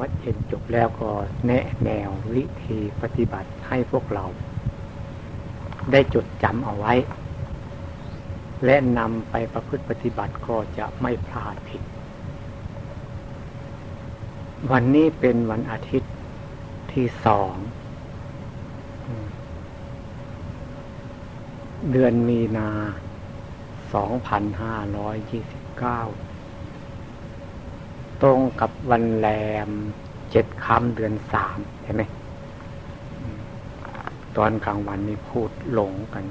วัดเย็นจบแล้วก็แนะแนววิธีปฏิบัติให้พวกเรา ได้จดจำเอาไว้ และนำไปประพฤติปฏิบัติก็จะไม่พลาดผิด วันนี้เป็นวันอาทิตย์ที่สอง เดือนมีนาสองพันห้าร้อยยี่สิบเก้า ตรงกับวันแรมเจ็ดค่ำเดือนสามใช่ไหมตอนกลางวันนี่พูดหลงกัน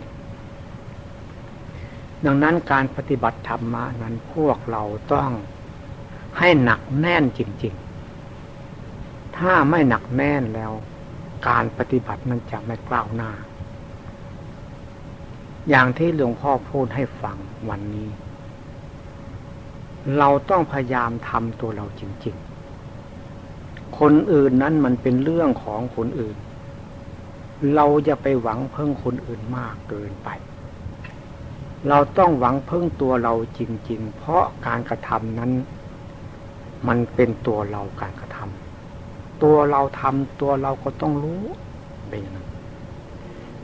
ดังนั้นการปฏิบัติธรรมะนั้นพวกเราต้องให้หนักแน่นจริง ๆ ถ้าไม่หนักแน่นแล้ว การปฏิบัติมันจะไม่กล้าวหน้า อย่างที่หลวงพ่อพูดให้ฟังวันนี้ เราต้องพยายามทำตัวเราจริง ๆ คนอื่นนั้นมันเป็นเรื่องของคนอื่น เราจะไปหวังเพิ่งคนอื่นมากเกินไป เราต้องหวังเพิ่งตัวเราจริง ๆ เพราะการกระทำนั้น มันเป็นตัวเราการกระทำตัวเราทำตัวเราก็ต้องรู้เป็นอย่างนั้น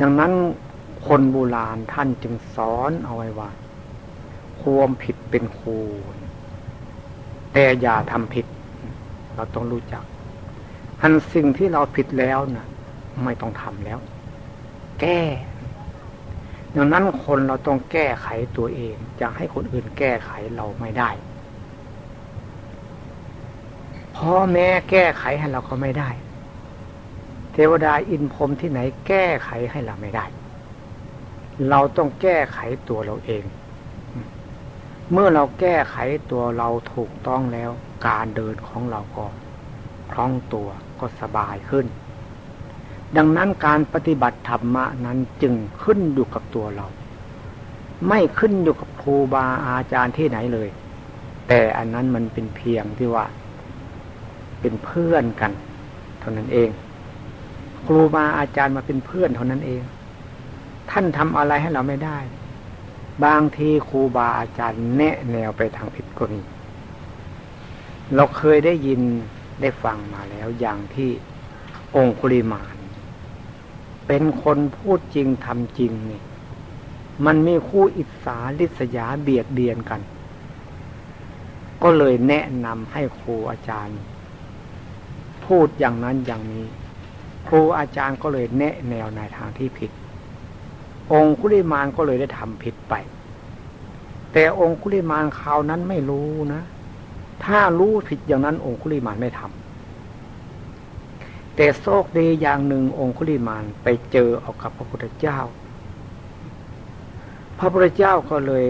ดังนั้นคนโบราณท่านจึงสอนเอาไว้ว่า ความผิดเป็นครู แต่อย่าทำผิด เราต้องรู้จักอันสิ่งที่เราผิดแล้วนะ่ะไม่ต้องทำแล้ว แก้ดังนั้นคนเราต้องแก้ไขตัวเอง จะให้คนอื่นแก้ไขเราไม่ได้พ่อแม่แก้ไขให้เราก็ไม่ได้ เทวดาอินพรมที่ไหนแก้ไขให้เราไม่ได้ เราต้องแก้ไขตัวเราเอง เมื่อเราแก้ไขตัวเราถูกต้องแล้ว การเดินของเราก็คล่องตัวก็สบายขึ้น ดังนั้นการปฏิบัติธรรมะนั้นจึงขึ้นอยู่กับตัวเรา ไม่ขึ้นอยู่กับครูบาอาจารย์ที่ไหนเลย แต่อันนั้นมันเป็นเพียงที่ว่า เป็นเพื่อนกัน เท่านั้นเอง ครูบาอาจารย์มาเป็นเพื่อนเท่านั้นเอง ท่านทำอะไรให้เราไม่ได้ บางทีครูบาอาจารย์แนะแนวไปทางผิดก็มี เราเคยได้ยินได้ฟังมาแล้วอย่างที่องคุลิมาน เป็นคนพูดจริงทำจริงนี่ มันมีคู่อิสาลิษยาเบียดเบียนกัน ก็เลยแนะนำให้ครูอาจารย์ พูดอย่างนั้นอย่างนี้ ครูอาจารย์ก็เลยแนะแนวในทางที่ผิด องคุลิมานก็เลยได้ทำผิดไป แต่องคุลิมานคราวนั้นไม่รู้นะ ถ้ารู้ผิดอย่างนั้น องคุลิมานไม่ทำแต่โชคดีอย่างหนึ่งองคุลิมานไปเจอเอากับพระพุทธเจ้า พระพุทธเจ้าก็เลย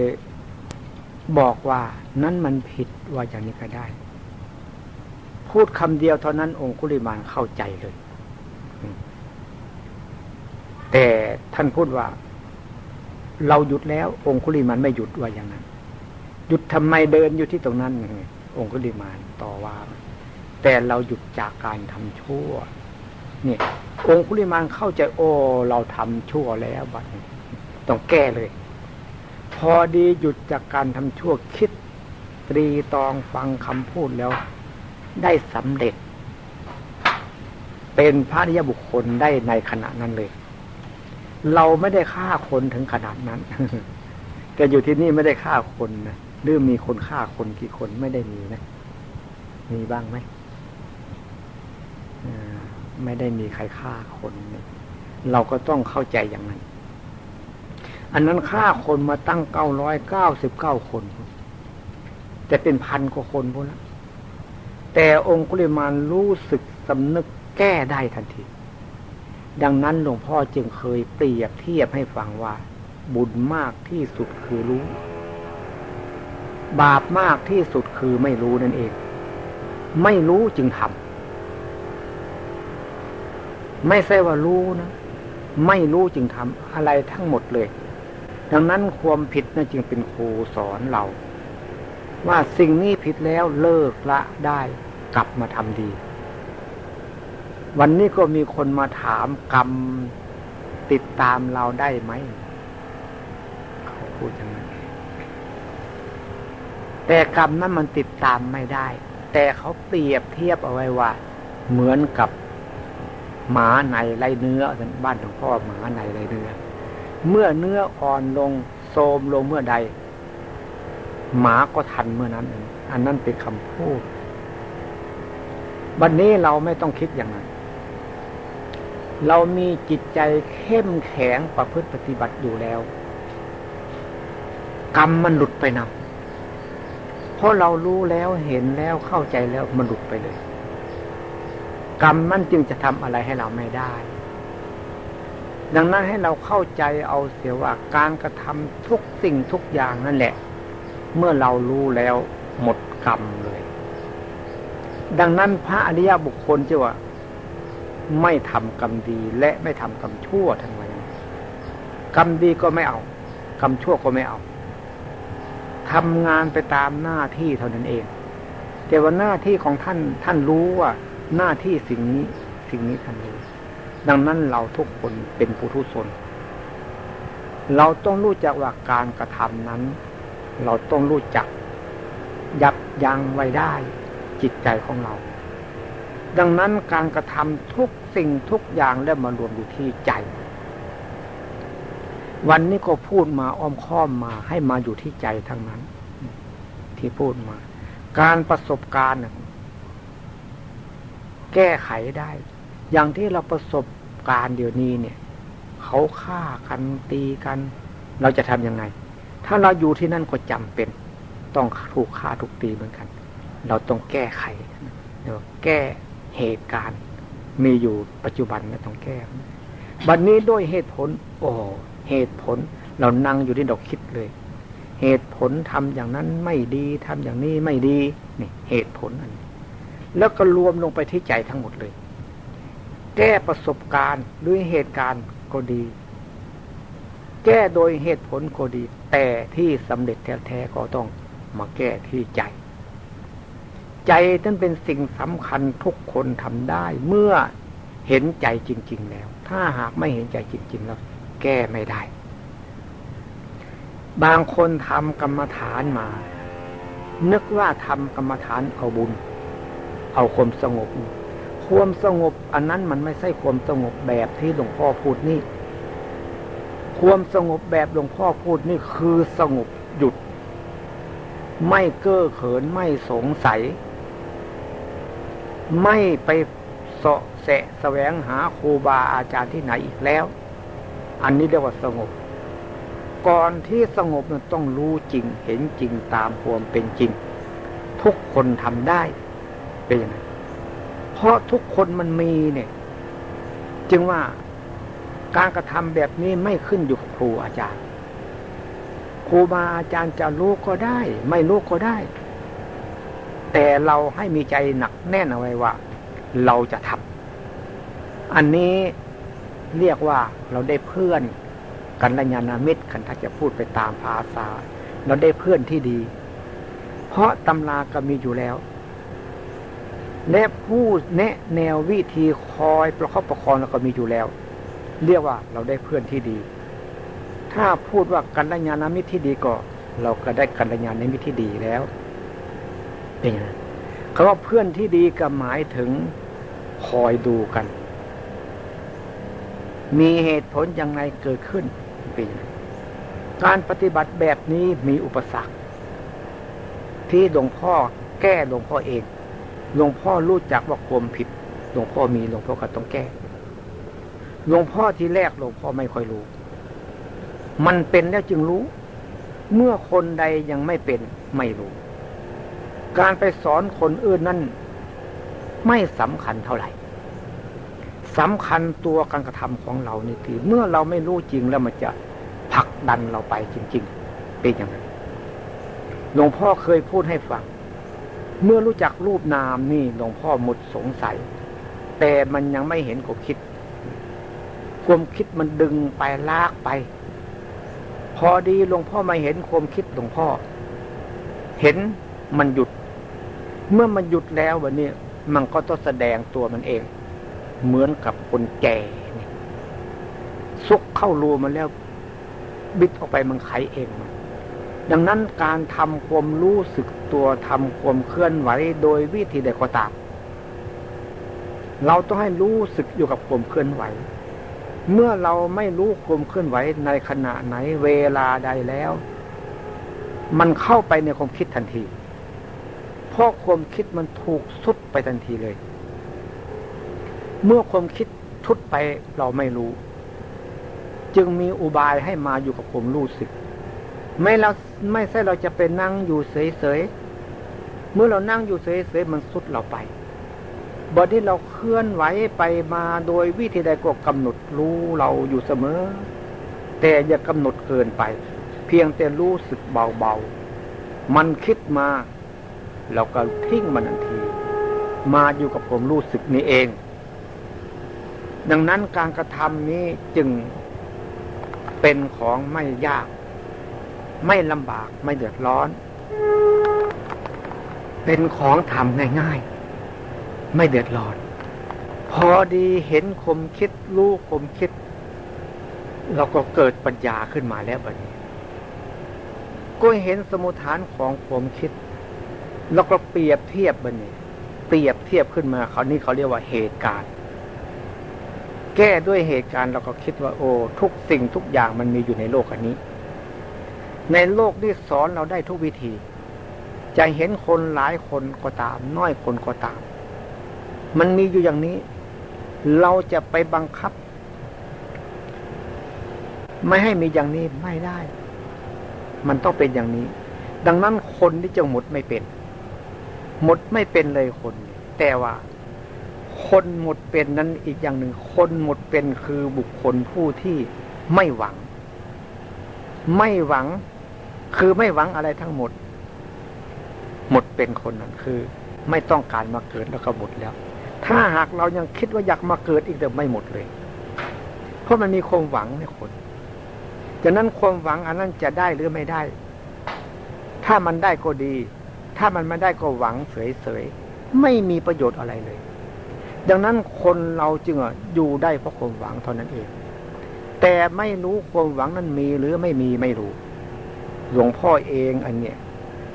บอกว่านั้นมันผิดว่าอย่างนี้ก็ได้ พูดคำเดียวเท่านั้นองคุลิมานเข้าใจเลย แต่ท่านพูดว่า เราหยุดแล้ว องคุลิมานไม่หยุดว่าอย่างนั้น หยุดทำไมเดินอยู่ที่ตรงนั้นองคุลิมานต่อว่าแต่เราหยุดจากการทำชั่ว เนี่ย องคุลิมานเข้าใจโอ้เราทำชั่วแล้วบัดต้องแก้เลย พอดีหยุดจากการทำชั่วคิด ตรีตองฟังคำพูดแล้ว ได้สำเร็จ เป็นพระริยบุคคลได้ในขณะนั้นเลย เราไม่ได้ฆ่าคนถึงขนาดนั้น แต่อยู่ที่นี่ไม่ได้ฆ่าคนนะหรือมีคนฆ่าคนกี่คนไม่ได้มีนะ มีบ้างไหมไม่ได้มีใครฆ่าคนเราก็ต้องเข้าใจอย่างนั้น อันนั้นฆ่าคนมาตั้งเก้าร้อยเก้าสิบเก้าคนจะเป็นพันกว่าคนพวกนั้นแต่องคุลิมานรู้สึกสำนึกแก้ได้ทันที ดังนั้นหลวงพ่อจึงเคยเปรียบเทียบให้ฟังว่า บุญมากที่สุดคือรู้ บาปมากที่สุดคือไม่รู้นั่นเอง ไม่รู้จึงทำไม่ใช่ว่ารู้นะ ไม่รู้จึงทำอะไรทั้งหมดเลย ดังนั้นความผิดนั่นจึงเป็นครูสอนเรา ว่าสิ่งนี้ผิดแล้วเลิกละได้กลับมาทำดี วันนี้ก็มีคนมาถามกรรมติดตามเราได้ไหม เขาพูดอย่างนั้น แต่กรรมนั้นมันติดตามไม่ได้ แต่เขาเปรียบเทียบเอาไว้ว่า เหมือนกับหมาในไรเนื้อบ้านหลวงพ่อหมาในไรเนื้อ เมื่อเนื้ออ่อนลงโทมลงเมื่อใด หมาก็ทันเมื่อนั้น อันนั้นเป็นคำพูด วันนี้เราไม่ต้องคิดอย่างนั้น เรามีจิตใจเข้มแข็งประพฤติปฏิบัติอยู่แล้ว กรรมมันหลุดไปนะเพราะเรารู้แล้วเห็นแล้วเข้าใจแล้วมันหลุดไปเลย กรรมมันจึงจะทำอะไรให้เราไม่ได้ ดังนั้นให้เราเข้าใจเอาเสียว่าการกระทำทุกสิ่งทุกอย่างนั่นแหละ เมื่อเรารู้แล้วหมดกรรมเลย ดังนั้นพระอริยบุคคลจะว่า ไม่ทำกรรมดีและไม่ทำกรรมชั่วทั้งนั้นกรรมดีก็ไม่เอา กรรมชั่วก็ไม่เอาทำงานไปตามหน้าที่เท่านั้นเอง แต่ว่าหน้าที่ของท่านท่านรู้ว่า หน้าที่สิ่งนี้สิ่งนี้ทันทีดังนั้นเราทุกคนเป็นผู้ทุศนเราต้องรู้จักว่าการกระทำนั้น เราต้องรู้จักยับยั้งไว้ได้ จิตใจของเรา ดังนั้นการกระทำทุกสิ่งทุกอย่างแล้มารวมอยู่ที่ใจ วันนี้ก็พูดมาอ้อมค้อมมาให้มาอยู่ที่ใจทั้งนั้น ที่พูดมา การประสบการณ์แก้ไขได้ อย่างที่เราประสบการณ์เดี๋ยวนี้เนี่ย เขาฆ่ากันตีกัน เราจะทํำยังไง ถ้าเราอยู่ที่นั่นก็จำเป็น ต้องถูกฆ่าถูกตีเหมือนกัน เราต้องแก้ไขเดี๋ยวแก้ เหตุการณ์ มีอยู่ปัจจุบันไม่ต้องแก้บัดนนี้ด้วยเหตุผล โอ้เหตุผล เรานั่งอยู่ที่ดอกคิดเลย เหตุผลทำอย่างนั้นไม่ดีทำอย่างนี้ไม่ดีนี่เหตุผลอันนี้แล้วก็รวมลงไปที่ใจทั้งหมดเลย แก้ประสบการณ์ด้วยเหตุการณ์ก็ดี แก้โดยเหตุผลก็ดี แต่ที่สำเร็จแท้ๆก็ต้องมาแก้ที่ใจ ใจนั้นเป็นสิ่งสำคัญทุกคนทำได้ เมื่อเห็นใจจริง ๆ แล้ว ถ้าหากไม่เห็นใจจริง ๆ แล้ว แก้ไม่ได้ บางคนทำกรรมฐานมา นึกว่าทำกรรมฐานเอาบุญ เอาความสงบ ความสงบ อันนั้นมันไม่ใช่ความสงบแบบที่หลวงพ่อพูดนี่ ความสงบแบบหลวงพ่อพูดนี่คือสงบหยุดไม่เก้อเขินไม่สงสัย ไม่ไปเสาะแสะแสวงหาครูบาอาจารย์ที่ไหนอีกแล้ว อันนี้เรียกว่าสงบ ก่อนที่สงบนั้นต้องรู้จริงเห็นจริงตามความเป็นจริง ทุกคนทำได้เป็นยังไงเพราะทุกคนมันมีเนี่ย จึงว่าการกระทำแบบนี้ไม่ขึ้นอยู่กับครูอาจารย์ ครูบาอาจารย์จะรู้ก็ได้ ไม่รู้ก็ได้ แต่เราให้มีใจหนักแน่นเอาไว้ว่า เราจะทำอันนี้เรียกว่าเราได้เพื่อนกันระยานามิตรกันถ้าจะพูดไปตามภาษา เราได้เพื่อนที่ดี เพราะตำราก็มีอยู่แล้ว และผู้แนะแนววิธีคอยประคับประคองเราก็มีอยู่แล้ว เรียกว่าเราได้เพื่อนที่ดี ถ้าพูดว่ากัลยาณมิตรที่ดีก็ เราก็ได้กัลยาณมิตรที่ดีแล้ว เป็นไงคำว่าเพื่อนที่ดีก็หมายถึงคอยดูกัน มีเหตุผลยังไงเกิดขึ้นเป็นการปฏิบัติแบบนี้มีอุปสรรค ที่หลวงพ่อแก้หลวงพ่อเองหลวงพ่อรู้จักว่าความผิดหลวงพ่อมีหลวงพ่อก็ต้องแก้หลวงพ่อที่แรกหลวงพ่อไม่ค่อยรู้ มันเป็นแล้วจึงรู้ เมื่อคนใดยังไม่เป็นไม่รู้ การไปสอนคนอื่นนั้นไม่สำคัญเท่าไหร่สำคัญตัวการกระทำของเรานี่คือเมื่อเราไม่รู้จริงแล้วมันจะผลักดันเราไปจริง ๆ เป็นอย่างนั้นหลวงพ่อเคยพูดให้ฟัง เมื่อรู้จักรูปนามนี่หลวงพ่อหมดสงสัย แต่มันยังไม่เห็นความคิด ความคิดมันดึงไปลากไป พอดีหลวงพ่อมาเห็นความคิดหลวงพ่อ เห็น มันหยุด เมื่อมันหยุดแล้ววันนี้มันก็ต้องแสดงตัวมันเอง เหมือนกับคนแก่ซุกเข้ารูมันแล้ว บิดออกไปมันไขเอง ดังนั้นการทำความรู้สึกตัวทำความเคลื่อนไหวโดยวิธีใดก็ตามเราต้องให้รู้สึกอยู่กับความเคลื่อนไหว เมื่อเราไม่รู้ความเคลื่อนไหวในขณะไหนเวลาใดแล้ว มันเข้าไปในความคิดทันที เพราะความคิดมันถูกสุดไปทันทีเลย เมื่อความคิดทุดไปเราไม่รู้ จึงมีอุบายให้มาอยู่กับความรู้สึก ไม่เราไม่ใช่เราจะไปนั่งอยู่เฉยๆเมื่อเรานั่งอยู่เฉยๆมันสุดเราไปบอที่เราเคลื่อนไหวไปมาโดยวิธีใดก็กำหนดรู้เราอยู่เสมอ แต่อย่ากำหนดเกินไป เพียงแต่รู้สึกเบาๆ มันคิดมา เราก็ทิ้งมันทันที มาอยู่กับผมรู้สึกนี้เอง ดังนั้นการกระทำนี้จึงเป็นของไม่ยาก ไม่ลำบากไม่เดือดร้อน เป็นของทำง่ายๆ ไม่เดือดร้อน พอดีเห็นคมคิดรู้คมคิด เราก็เกิดปัญญาขึ้นมาแล้วบัดนี้ ก็เห็นสมุทฐานของผมคิด แล้วก็เปรียบเทียบบัดนี้เปรียบเทียบขึ้นมาเขานี่เขาเรียกว่าเหตุการณ์ แก้ด้วยเหตุการณ์เราก็คิดว่า โอ้ทุกสิ่งทุกอย่างมันมีอยู่ในโลกอันนี้ ในโลกนี้สอนเราได้ทุกวิธี จะเห็นคนหลายคนก็ตาม น้อยคนก็ตาม มันมีอยู่อย่างนี้ เราจะไปบังคับ ไม่ให้มีอย่างนี้ไม่ได้ มันต้องเป็นอย่างนี้ ดังนั้นคนที่จะหมดไม่เป็น หมดไม่เป็นเลยคน แต่ว่า คนหมดเป็นนั้นอีกอย่างหนึ่ง คนหมดเป็นคือบุคคลผู้ที่ไม่หวัง ไม่หวัง คือไม่หวังอะไรทั้งหมด หมดเป็นคนนั้นคือ ไม่ต้องการมาเกิดแล้วก็หมดแล้ว ถ้าหากเรายังคิดว่าอยากมาเกิดอีกแต่ไม่หมดเลย เพราะมันมีความหวังในคนจากนั้นความหวังอันนั้นจะได้หรือไม่ได้ ถ้ามันได้ก็ดี ถ้ามันไม่ได้ก็หวังเฉยๆไม่มีประโยชน์อะไรเลย ดังนั้นคนเราจึงอยู่ได้เพราะความหวังเท่านั้นเอง แต่ไม่รู้ความหวังนั้นมีหรือไม่มีไม่รู้หลวงพ่อเองอันเนี้ย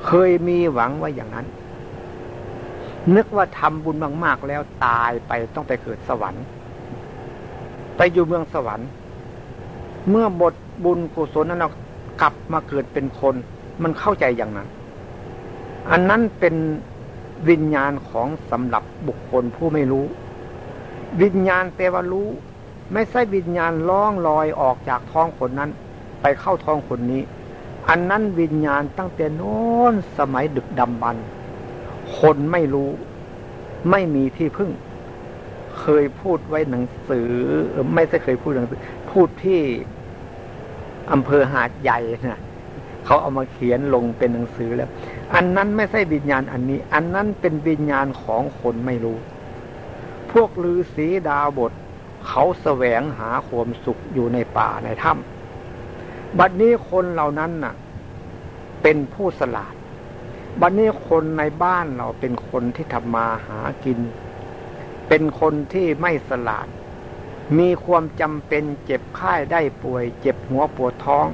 เคยมีหวังไว้อย่างนั้น นึกว่าทำบุญมาก ๆ แล้วตายไปต้องไปเกิดสวรรค์ ไปอยู่เมืองสวรรค์ เมื่อบทบุญกุศลนั้นกลับมาเกิดเป็นคน มันเข้าใจอย่างนั้น อันนั้นเป็นวิญญาณของสำหรับบุคคลผู้ไม่รู้ วิญญาณแปลว่ารู้ ไม่ใช่วิญญาณล่องลอยออกจากท้องคนนั้น ไปเข้าท้องคนนี้ อันนั้นวิญญาณตั้งแต่โน้นสมัยดึกดำบรรคนไม่รู้ ไม่มีที่พึ่ง เคยพูดไว้หนังสือ ไม่ใช่เคยพูดหนังสือ พูดที่อำเภอหาดใหญ่นะเขาเอามาเขียนลงเป็นหนังสือแล้ว อันนั้นไม่ใช่วิญญาณอันนี้ อันนั้นเป็นวิญญาณของคนไม่รู้ พวกฤาษีดาวบท เขาแสวงหาความสุขอยู่ในป่าในถ้ำบัดนี้คนเหล่านั้นน่ะ เป็นผู้สลาด บัดนนี้คนในบ้านเราเป็นคนที่ทำมาหากิน เป็นคนที่ไม่สลาด มีความจำเป็นเจ็บไข้ได้ป่วย เจ็บหัวปวดท้อง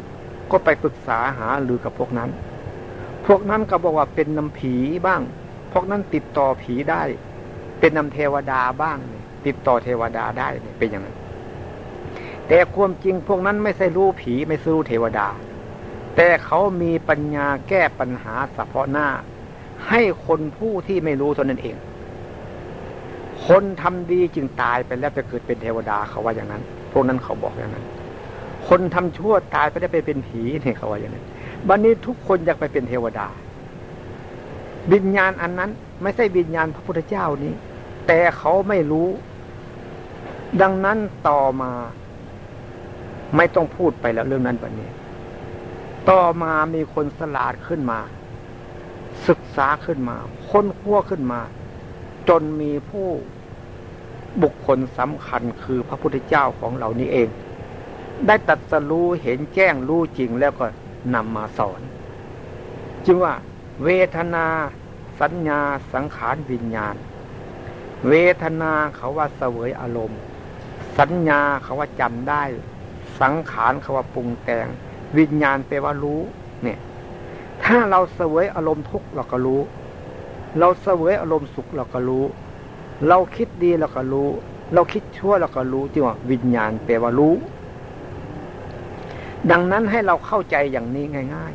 ก็ไปปรึกษาหาหรือกับพวกนั้น พวกนั้นก็บอกว่าเป็นนำผีบ้าง พวกนั้นติดต่อผีได้ เป็นนำเทวดาบ้าง ติดต่อเทวดาได้เป็นอย่างนั้นแต่ความจริงพวกนั้นไม่ใช่รู้ผีไม่รู้เทวดา แต่เขามีปัญญาแก้ปัญหาเฉพาะหน้า ให้คนผู้ที่ไม่รู้เท่านั้นเอง คนทำดีจึงตายไปแล้วไปเกิดเป็นเทวดาเขาว่าอย่างนั้น พวกนั้นเขาบอกอย่างนั้น คนทำชั่วตายไปได้ไปเป็นผีเนี่ยเขาว่าอย่างนั้น วันนี้ทุกคนอยากไปเป็นเทวดา วิญญาณอันนั้น ไม่ใช่วิญญาณพระพุทธเจ้านี้ แต่เขาไม่รู้ ดังนั้นต่อมา ไม่ต้องพูดไปแล้วเรื่องนั้นวันนี้ ต่อมามีคนสลาดขึ้นมา ศึกษาขึ้นมา ค้นคว้าขึ้นมา จนมีผู้บุคคลสำคัญคือพระพุทธเจ้าของเรานี้เอง ได้ตัดสรู้เห็นแจ้งรู้จริงแล้วก็ นำมาสอน จึงว่า เวทนาสัญญาสังขารวิญญาณ เวทนาเขาว่าเสวยอารมณ์ สัญญาเขาว่าจำได้ สังขารเขาว่าปรุงแต่ง วิญญาณแปลว่ารู้ เนี่ย ถ้าเราเสวยอารมณ์ทุกข์เราก็รู้ เราเสวยอารมณ์สุขเราก็รู้ เราคิดดีเราก็รู้ เราคิดชั่วเราก็รู้ที่ว่าวิญญาณแปลว่ารู้ ดังนั้นให้เราเข้าใจอย่างนี้ง่าย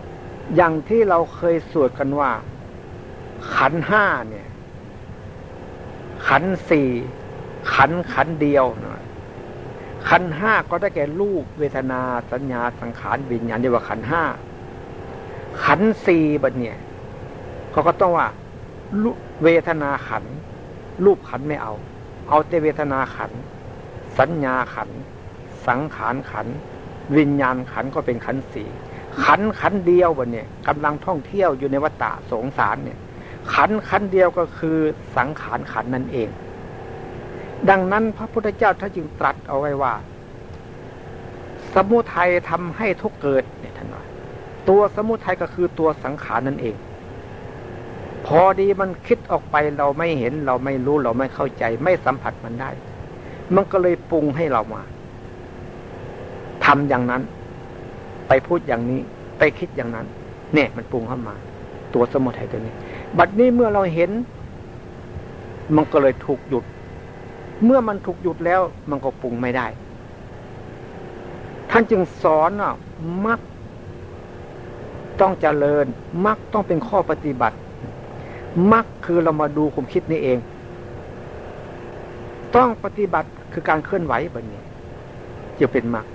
ๆ อย่างที่เราเคยสวดกันว่า ขันห้าเนี่ย ขันสี่ขันขันเดียวนะขันห้าก็ได้แก่รูปเวทนาสัญญาสังขารวิญญาณเรียกว่าขันห้าขันสี่บัดเนี่ยเขาก็ต้องว่าเวทนาขัน รูปขันไม่เอา เอาแต่เวทนาขัน สัญญาขัน สังขารขัน วิญญาณขันก็เป็นขันสี่ขันขันเดียวบัดเนี่ยกำลังท่องเที่ยวอยู่ในวัฏฏะสงสารเนี่ย ขันขันเดียวก็คือสังขารขันนั่นเอง ดังนั้นพระพุทธเจ้าท่านจึงตรัสเอาไว้ว่า สมุทัยทำให้ทุกเกิดเนี่ยท่านว่าตัวสมุทัยก็คือตัวสังขารนั่นเอง พอดีมันคิดออกไปเราไม่เห็นเราไม่รู้เราไม่เข้าใจ ไม่สัมผัสมันได้ มันก็เลยปรุงให้เรามา ทำอย่างนั้น ไปพูดอย่างนี้ ไปคิดอย่างนั้น เนี่ยมันปรุงเข้ามา ตัวสมุทัยตัวนี้ บัดนี้เมื่อเราเห็น มันก็เลยถูกหยุด เมื่อมันถูกหยุดแล้ว มันก็ปรุงไม่ได้ ท่านจึงสอนอะมักต้องเจริญมักต้องเป็นข้อปฏิบัติมักคือเรามาดูความคิดนี่เอง ต้องปฏิบัติคือการเคลื่อนไหวแบบนี้จะเป็นมัก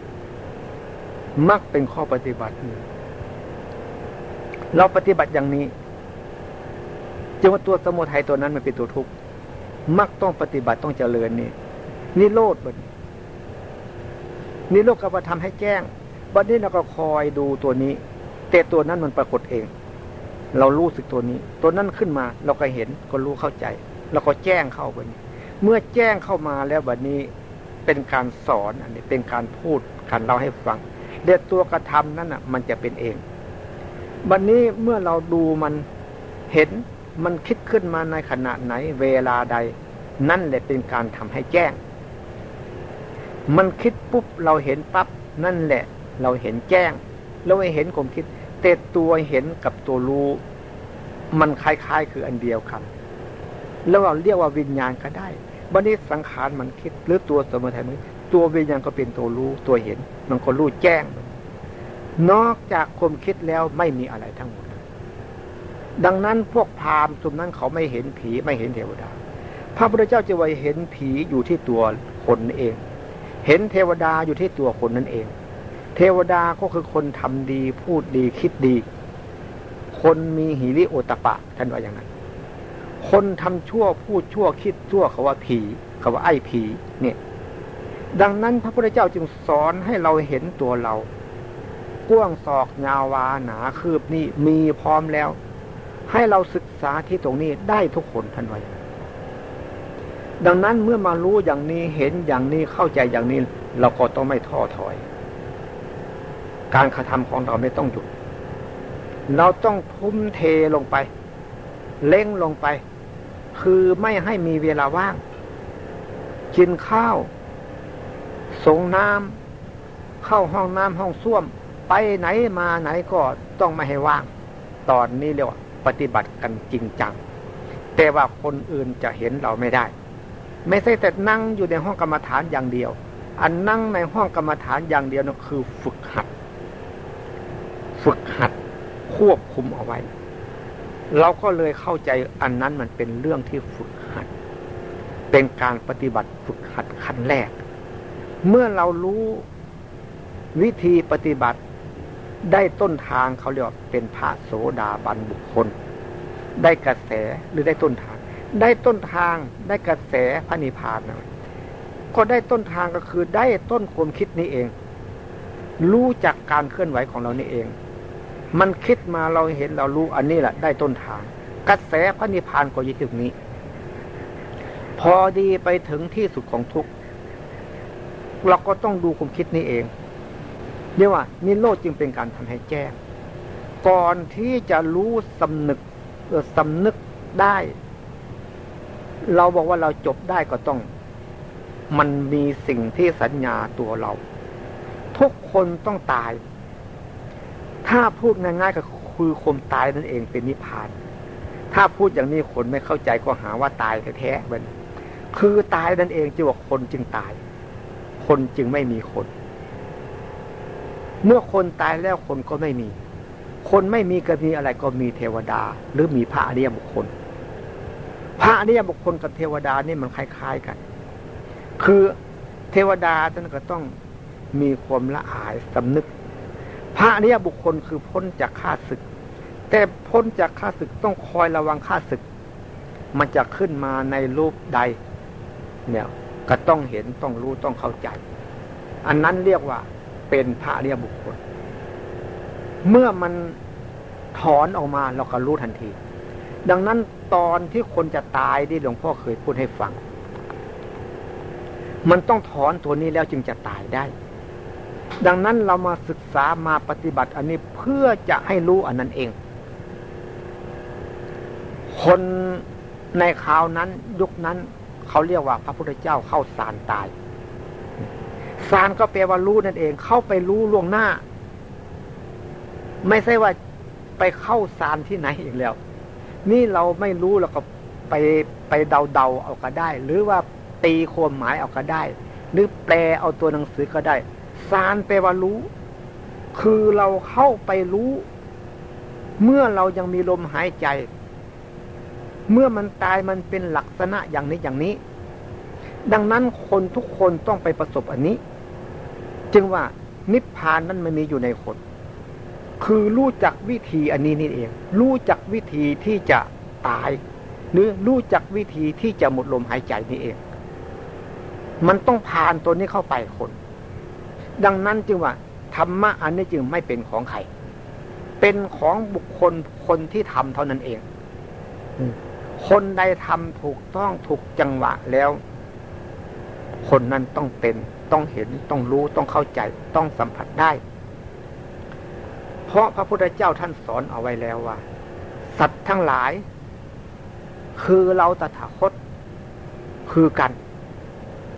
มักเป็นข้อปฏิบัติ เราปฏิบัติอย่างนี้จึงว่าตัวสมุทัยตัวนั้นมันเป็นตัวทุกข์มักต้องปฏิบัติต้องเจริญนี่นิโรธบนนิโรธก็มาทำให้แจ้งบัดนี้เราก็คอยดูตัวนี้ แต่ตัวนั้นมันปรากฏเอง เรารู้สึกตัวนี้ ตัวนั้นขึ้นมา เราก็เห็นก็รู้เข้าใจเราก็แจ้งเข้าบนเมื่อแจ้งเข้ามาแล้วบัดนี้เป็นการสอนอันนี้เป็นการพูดการเล่าให้ฟัง เด็ดตัวกระทำนั้นอะ มันจะเป็นเองบัดนนี้เมื่อเราดูมันเห็นมันคิดขึ้นมาในขณะไหน เวลาใด นั่นแหละเป็นการทำให้แจ้ง มันคิดปุ๊บเราเห็นปั๊บนั่นแหละ เราเห็นแจ้งเราไม่เห็นความคิดแต่ตัวเห็นกับตัวรู้มันคล้ายๆ คืออันเดียวกันแล้วเราเรียกว่าวิญญาณก็ได้บันนี้สังขารมันคิด หรือตัวสมุทัยมัน ตัววิญญาณก็เป็นตัวรู้ตัวเห็น มันก็รู้แจ้ง นอกจากความคิดแล้วไม่มีอะไรทั้งหมด ดังนั้นพวกพราหมณ์สุมนั้นเขาไม่เห็นผีไม่เห็นเทวดา พระพุทธเจ้าจะไว้เห็นผีอยู่ที่ตัวคนเอง เห็นเทวดาอยู่ที่ตัวคนนั่นเอง เทวดาก็คือคนทำดีพูดดีคิดดี คนมีหิริโอตปะท่านว่าอย่างนั้นคนทำชั่วพูดชั่วคิดชั่วเขาว่าผี เขาว่าไอ้ผีเนี่ย ดังนั้นพระพุทธเจ้าจึงสอนให้เราเห็นตัวเราก้วงศอกยาวาหนาคืบนี่มีพร้อมแล้ว ให้เราศึกษาที่ตรงนี้ได้ทุกคนท่านว่าดังนั้นเมื่อมารู้อย่างนี้เห็นอย่างนี้เข้าใจอย่างนี้ เราก็ต้องไม่ท้อถอย การกระทำของเราไม่ต้องหยุด เราต้องทุ่มเทลงไป เล่งลงไป คือไม่ให้มีเวลาว่าง กินข้าว ส่งน้ำเข้าห้องน้ำห้องส้วม ไปไหนมาไหนก็ต้องไม่ให้ว่าง ตอนนี้เรียกว่าปฏิบัติกันจริงจัง แต่ว่าคนอื่นจะเห็นเราไม่ได้ ไม่ใช่แต่นั่งอยู่ในห้องกรรมฐานอย่างเดียว อันนั่งในห้องกรรมฐานอย่างเดียวนั่นคือฝึกหัด ฝึกหัดควบคุมเอาไว้ เราก็เลยเข้าใจอันนั้นมันเป็นเรื่องที่ฝึกหัด เป็นการปฏิบัติฝึกหัดขั้นแรก เมื่อเรารู้วิธีปฏิบัติได้ต้นทางเขาเรียกว่าเป็นพระโสดาบันบุคคล ได้กระแสหรือได้ต้นทาง ได้ต้นทางได้กระแสพระนิพพานนะก็ได้ต้นทางก็คือได้ต้นความคิดนี้เอง รู้จักการเคลื่อนไหวของเรานี่เอง มันคิดมาเราเห็นเรารู้อันนี้แหละได้ต้นทาง กระแสพระนิพพานก็อยู่ตรงนี้ พอดีไปถึงที่สุดของทุก เราก็ต้องดูความคิดนี้เองเรียกว่านิโรธจึงเป็นการทำให้แจ้ง ก่อนที่จะรู้สำนึกสำนึกได้ เราบอกว่าเราจบได้ก็ต้อง มันมีสิ่งที่สัญญาตัวเรา ทุกคนต้องตาย ถ้าพูดง่ายๆกับคือคมตายนั่นเองเป็นนิพพาน ถ้าพูดอย่างนี้คนไม่เข้าใจก็หาว่าตายแท้ๆมันคือตายนั่นเองจึงว่าคนจึงตาย คนจึงไม่มีคน เมื่อคนตายแล้วคนก็ไม่มี คนไม่มีก็มีอะไรก็มีเทวดา หรือมีพระอริยบุคคล พระอริยบุคคลกับเทวดานี่มันคล้ายๆกัน คือเทวดาท่านก็ต้องมีความละอายสำนึก พระอริยบุคคลคือพ้นจากข้าศึก แต่พ้นจากข้าศึกต้องคอยระวังข้าศึก มันจะขึ้นมาในรูปใดเนี่ย ก็ต้องเห็นต้องรู้ต้องเข้าใจ อันนั้นเรียกว่าเป็นพระอริยบุคคล เมื่อมันถอนออกมาเราก็รู้ทันที ดังนั้นตอนที่คนจะตายที่หลวงพ่อเคยพูดให้ฟัง มันต้องถอนตัวนี้แล้วจึงจะตายได้ ดังนั้นเรามาศึกษามาปฏิบัติ อันนี้เพื่อจะให้รู้อันนั้นเอง คนในคราวนั้นยุคนั้น เขาเรียกว่าพระพุทธเจ้าเข้าสารตายสารก็แปลว่ารู้นั่นเอง เข้าไปรู้ล่วงหน้า ไม่ใช่ว่าไปเข้าสารที่ไหนอีกแล้ว นี่เราไม่รู้เราก็ไปไปเดาเดาเอาก็ได้ หรือว่าตีความหมายเอาก็ได้ หรือแปลเอาตัวหนังสือก็ได้สารแปลว่ารู้ คือเราเข้าไปรู้ เมื่อเรายังมีลมหายใจ เมื่อมันตายมันเป็นลักษณะอย่างนี้อย่างนี้ ดังนั้นคนทุกคนต้องไปประสบอันนี้ จึงว่านิพพานนั้นมันมีอยู่ในคน คือรู้จักวิธีอันนี้นี่เอง รู้จักวิธีที่จะตาย หรือรู้จักวิธีที่จะหมดลมหายใจนี่เอง มันต้องผ่านตัวนี้เข้าไปคน ดังนั้นจึงว่าธรรมะอันนี้จึงไม่เป็นของใคร เป็นของบุคคลคนที่ทำเท่านั้นเอง คนใดทำถูกต้องถูกจังหวะแล้ว คนนั้นต้องเป็นต้องเห็นต้องรู้ต้องเข้าใจ ต้องสัมผัสได้ เพราะพระพุทธเจ้าท่านสอนเอาไว้แล้วว่า สัตว์ทั้งหลาย คือเราตถาคต คือกัน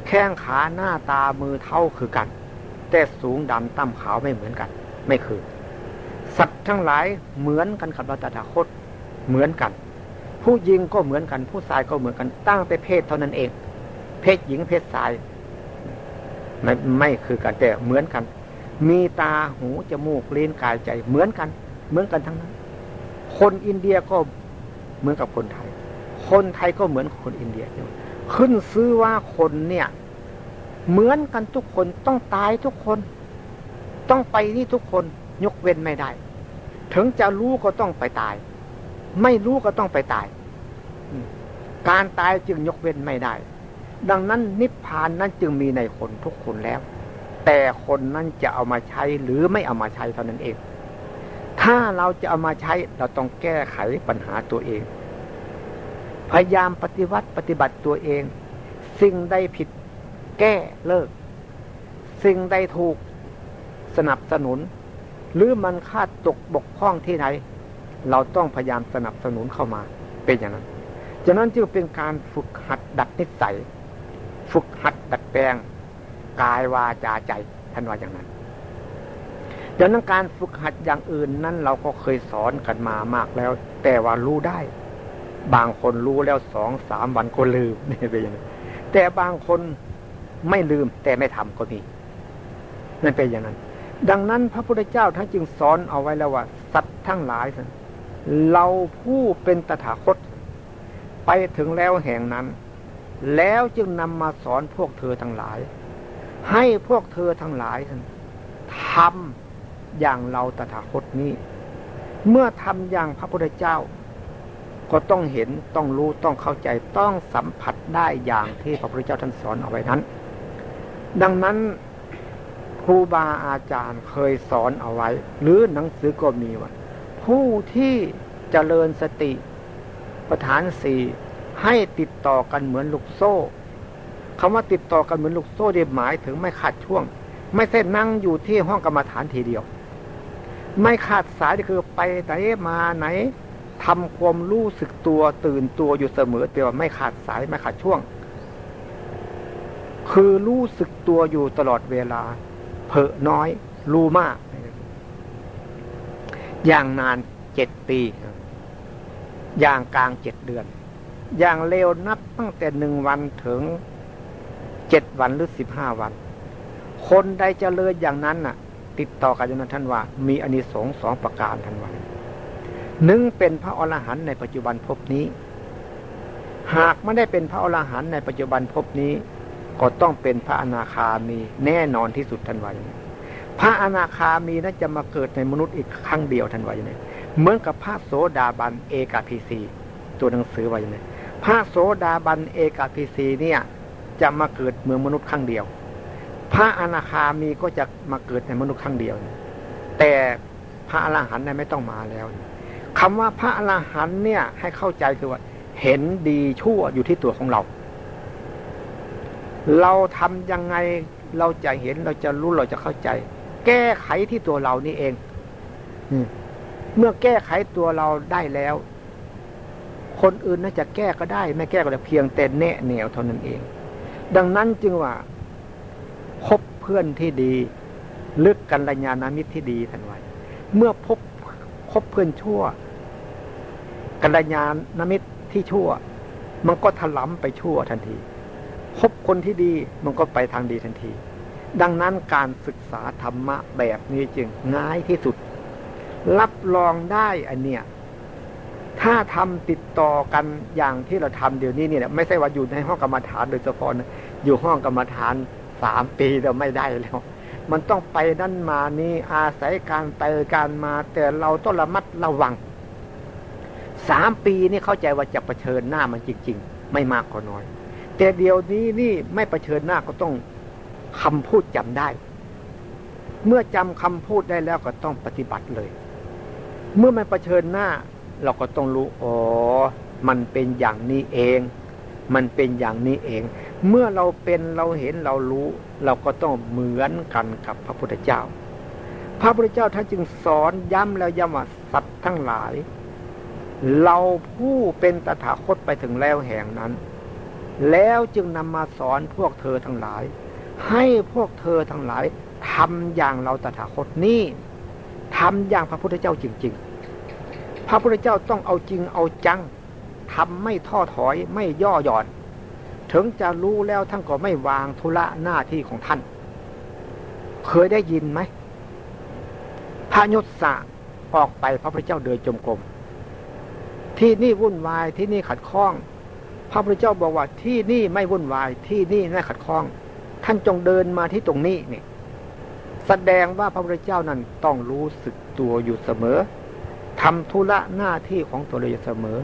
แข้งขาหน้าตามือเท่าคือกัน แต่สูงดำต่ำขาวไม่เหมือนกัน ไม่คือ สัตว์ทั้งหลายเหมือนกันกับเราตถาคตเหมือนกัน ผู้หญิงก็เหมือนกัน ผู้ชายก็เหมือนกันตั้งแต่เพศเท่านั้นเอง เพศหญิงเพศชาย ไม่ไม่คือกันแต่เหมือนกัน มีตาหูจมูกลิ้นกายใจ เหมือนกัน เหมือนกันทั้งนั้น คนอินเดียก็เหมือนกับคนไทย คนไทยก็เหมือนคนอินเดียขึ้นซื้อว่าคนเนี่ย เหมือนกันทุกคนต้องตายทุกคน ต้องไปนี่ทุกคนยกเว้นไม่ได้ ถึงจะรู้ก็ต้องไปตาย ไม่รู้ก็ต้องไปตาย การตายจึงยกเว้นไม่ได้ ดังนั้นนิพพานนั้นจึงมีในคนทุกคนแล้ว แต่คนนั้นจะเอามาใช้หรือไม่เอามาใช้เท่านั้นเอง ถ้าเราจะเอามาใช้เราต้องแก้ไขปัญหาตัวเอง พยายามปฏิวัติปฏิบัติตัวเอง สิ่งใดผิดแก้เลิก สิ่งใดถูกสนับสนุน หรือมันคาดตกบกพร่องที่ไหน เราต้องพยายามสนับสนุนเข้ามาเป็นอย่างนั้นฉะนั้นจึงเป็นการฝึกหัดดัดนิสัย ฝึกหัดดัดแปลง กายวาจาใจท่านว่าอย่างนั้นดังนั้นการฝึกหัดอย่างอื่นนั้นเราก็เคยสอนกันมามากแล้ว แต่ว่ารู้ได้ บางคนรู้แล้วสองสามวันก็ลืมนี่เป็นอย่างนั้นแต่บางคนไม่ลืม แต่ไม่ทำก็มีนั่นเป็นอย่างนั้น ดังนั้นพระพุทธเจ้าท่านจึงสอนเอาไว้แล้วว่า สัตว์ทั้งหลาย เราผู้เป็นตถาคต ไปถึงแล้วแห่งนั้น แล้วจึงนำมาสอนพวกเธอทั้งหลาย ให้พวกเธอทั้งหลายทำอย่างเราตถาคตนี้ เมื่อทำอย่างพระพุทธเจ้า ก็ต้องเห็นต้องรู้ต้องเข้าใจต้องสัมผัสได้อย่างที่พระพุทธเจ้าท่านสอนเอาไว้นั้น ดังนั้นครูบาอาจารย์เคยสอนเอาไว้ หรือหนังสือก็มีว่า ผู้ที่เจริญสติประธานสี่ให้ติดต่อกันเหมือนลูกโซ่คำว่าติดต่อกันเหมือนลูกโซ่เดียหมายถึงไม่ขาดช่วง ไม่ใช่นั่งอยู่ที่ห้องกรรมฐานทีเดียว ไม่ขาดสายคือไปไหนมาไหนทำความรู้สึกตัวตื่นตัวอยู่เสมอแต่ว่าไม่ขาดสายไม่ขาดช่วง คือรู้สึกตัวอยู่ตลอดเวลาเพอน้อย รู้มาก อย่างนานเจ็ดปี อย่างกลางเจ็ดเดือน อย่างเร็วนับตั้งแต่หนึ่งวันถึงเจ็ดวันหรือสิบห้าวัน คนใดเจริญอย่างนั้นน่ะ ติดต่อกันอย่างนั้นท่านว่า มีอนิสงส์สองประการท่านว่าหนึ่งเป็นพระอรหันต์ในปัจจุบันพบนี้ หากไม่ได้เป็นพระอรหันต์ในปัจจุบันพบนี้ ก็ต้องเป็นพระอนาคามีแน่นอนที่สุดท่านว่าอย่างนี้ พระอนาคามีนั้นจะมาเกิดในมนุษย์อีกครั้งเดียวท่านวาย่างนี้เหมือนกับพระโสดาบันเอกาพีซีตัวหนังสือว่าอย่างนี้พระโสดาบันเอกาพีซีเนี่ยจะมาเกิดเมืองมนุษย์ครั้งเดียว พระอนาคามีก็จะมาเกิดในมนุษย์ครั้งเดียว แต่พระอรหันต์เนี่ยไม่ต้องมาแล้วคำว่าพระอรหันต์เนี่ยให้เข้าใจคือว่า เห็นดีชั่วอยู่ที่ตัวของเรา เราทำยังไงเราจะเห็นเราจะรู้เราจะเข้าใจ แก้ไขที่ตัวเรานี่เองเมื่อแก้ไขตัวเราได้แล้ว คนอื่นน่าจะแก้ก็ได้ ไม่แก้ก็ได้เพียงแต่แนะแนวเท่านั้นเอง ดังนั้นจึงว่าพบเพื่อนที่ดีลึกกันระยานามิตรที่ดีทันไว้เมื่อพบพบเพื่อนชั่วกัลยาณมิตรที่ชั่ว มันก็ถลำไปชั่วทันทีพบคนที่ดีมันก็ไปทางดีทันที ดังนั้นการศึกษาธรรมะแบบนี้จึงง่ายที่สุด รับรองได้อันเนี้ยถ้าทำติดต่อกันอย่างที่เราทำเดี๋ยวนี้เนี่ย ไม่ใช่ว่าอยู่ในห้องกรรมฐานโดยเฉพาะนะอยู่ห้องกรรมฐานสามปีเราไม่ได้แล้ว มันต้องไปนั่นมานี่อาศัยการไปการมา แต่เราต้องระมัดระวังสามปีนี่เข้าใจว่าจะะเผชิญหน้ามันจริง ๆ ไม่มากก็น้อย แต่เดี๋ยวนี้นี่ไม่เผชิญหน้าก็ต้อง คำพูดจำได้ เมื่อจำคำพูดได้แล้วก็ต้องปฏิบัติเลย เมื่อมันเผชิญหน้า เราก็ต้องรู้อ๋อมันเป็นอย่างนี้เอง มันเป็นอย่างนี้เอง เมื่อเราเป็นเราเห็นเรารู้ เราก็ต้องเหมือนกันกับพระพุทธเจ้า พระพุทธเจ้าท่านจึงสอนย้ำแล้วย้ำว่าสัตว์ทั้งหลาย เราผู้เป็นตถาคตไปถึงแล้วแห่งนั้น แล้วจึงนำมาสอนพวกเธอทั้งหลาย ให้พวกเธอทั้งหลายทำอย่างเราตถาคตนี่ทำอย่างพระพุทธเจ้าจริง ๆ พระพุทธเจ้าต้องเอาจริงเอาจังทำไม่ท้อถอยไม่ย่อหย่อน ถึงจะรู้แล้วท่านก็ไม่วางธุระหน้าที่ของท่าน เคยได้ยินไหมพระยศสะออกไปพระพุทธเจ้าเดินจมกรมที่นี่วุ่นวายที่นี่ขัดข้อง พระพุทธเจ้าบอกว่าที่นี่ไม่วุ่นวายที่นี่ไม่ขัดข้อง ท่านจงเดินมาที่ตรงนี้นี่แสดงว่าพระพุทธเจ้านั้นต้องรู้สึกตัวอยู่เสมอทำธุระหน้าที่ของตัวเลยเสมอ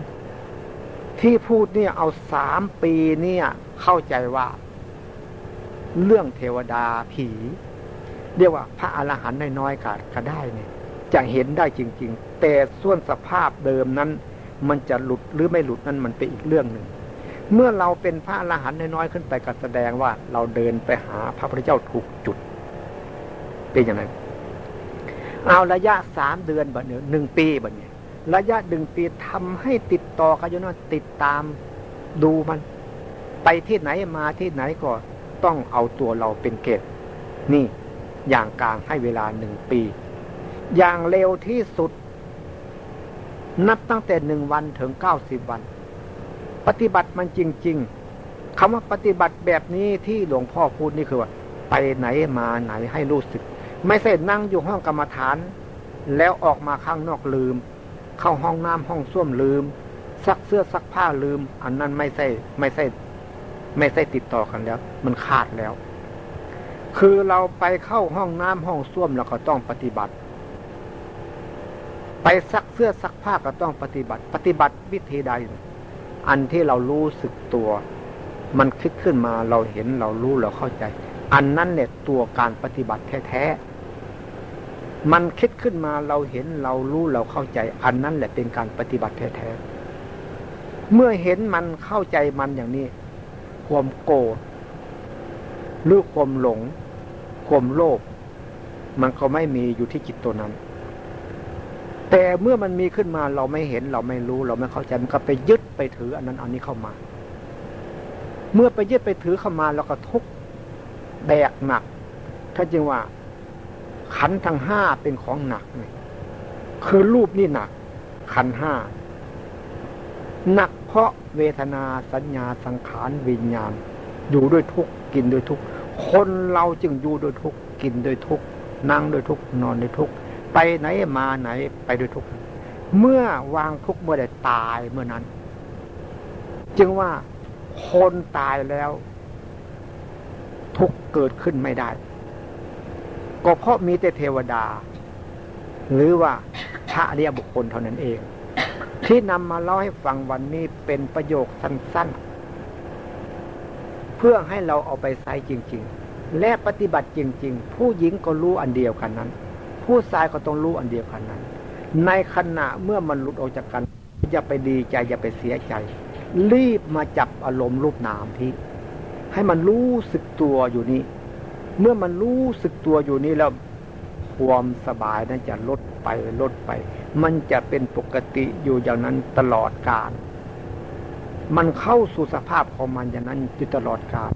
ที่พูดเนี่ยเอาสามปีเนี่ยเข้าใจว่า เรื่องเทวดาผี เรียกว่าพระอรหันต์น้อยๆก็ก็ได้เนี่ยจะเห็นได้จริง ๆ แต่ส่วนสภาพเดิมนั้น มันจะหลุดหรือไม่หลุดนั้นมันเป็นอีกเรื่องหนึ่ง เมื่อเราเป็นพระอรหันต์น้อยขึ้นไปก็แสดงว่าเราเดินไปหาพระพุทธเจ้าถูกจุด เป็นอย่างไรเอาระยะสามเดือนแบบนี้หนึ่งปีแบบนี้ระยะหนึ่งปีทำให้ติดต่อกันอยู่นั่นติดตามดูมัน ไปที่ไหนมาที่ไหนก็ต้องเอาตัวเราเป็นเกตนี่อย่างกลางให้เวลาหนึ่งปี อย่างเร็วที่สุด นับตั้งแต่หนึ่งวันถึงเก้าสิบวัน ปฏิบัติมันจริง ๆคำว่าปฏิบัติแบบนี้ที่หลวงพ่อพูดนี่คือว่า ไปไหนมาไหนให้รู้สึก ไม่ใช่นั่งอยู่ห้องกรรมฐาน แล้วออกมาข้างนอกลืม เข้าห้องน้ำห้องส้วมลืมซักเสื้อซักผ้าลืม อันนั้นไม่ใช่ไม่ใช่ไม่ใช่ติดต่อกันแล้ว มันขาดแล้ว คือเราไปเข้าห้องน้ำห้องส้วมเราก็ต้องปฏิบัติ ไปซักเสื้อซักผ้าก็ต้องปฏิบัติ ปฏิบัติวิธีใด อันที่เรารู้สึกตัว มันคิดขึ้นมาเราเห็นเรารู้เราเข้าใจ อันนั้นเนี่ยตัวการปฏิบัติแท้ๆมันคิดขึ้นมาเราเห็นเรารู้เราเข้าใจ อันนั้นแหละเป็นการปฏิบัติแท้ๆเมื่อเห็นมันเข้าใจมันอย่างนี้ ความโกรธหรือความหลง ความโลภมันก็ไม่มีอยู่ที่จิตตัวนั้น แต่เมื่อมันมีขึ้นมาเราไม่เห็นเราไม่รู้ เราไม่เข้าใจมันก็ไปยึดไปถืออันนั้นอันนี้เข้ามา เมื่อไปยึดไปถือเข้ามาเราก็ทุกแบกหนักถ้าจึงว่า ขันทั้งห้าเป็นของหนักคือรูปนี่หนัก ขันห้าหนักเพราะเวทนาสัญญาสังขารวิญญาณ อยู่ด้วยทุกกินด้วยทุกคนเราจึงอยู่ด้วยทุกกินด้วยทุกนั่งด้วยทุกนอนด้วยทุก ไปไหนมาไหนไปด้วยทุกข์เมื่อวางทุกข์เมื่อใดตายเมื่อนั้น จึงว่าคนตายแล้ว ทุกเกิดขึ้นไม่ได้ ก็เพราะมีแต่เทวดา หรือว่าพระเรียบุคคลเท่านั้นเอง ที่นำมาเล่าให้ฟังวันนี้เป็นประโยคสั้นๆ เพื่อให้เราเอาไปใช้จริง ๆ และปฏิบัติจริง ๆ ผู้หญิงก็รู้อันเดียวกันนั้น ผู้ชายก็ต้องรู้อันเดียวกันนั้นในขณะเมื่อมันหลุดออกจากกันอย่าไปดีใจอย่าไปเสียใจ รีบมาจับอารมณ์รูปนามที่ให้มันรู้สึกตัวอยู่นี้ เมื่อมันรู้สึกตัวอยู่นี้แล้วความสบายนั้นจะลดไปลดไป มันจะเป็นปกติอยู่อย่างนั้นตลอดกาลมันเข้าสู่สภาพของมันอย่างนั้นอยู่ตลอดกาล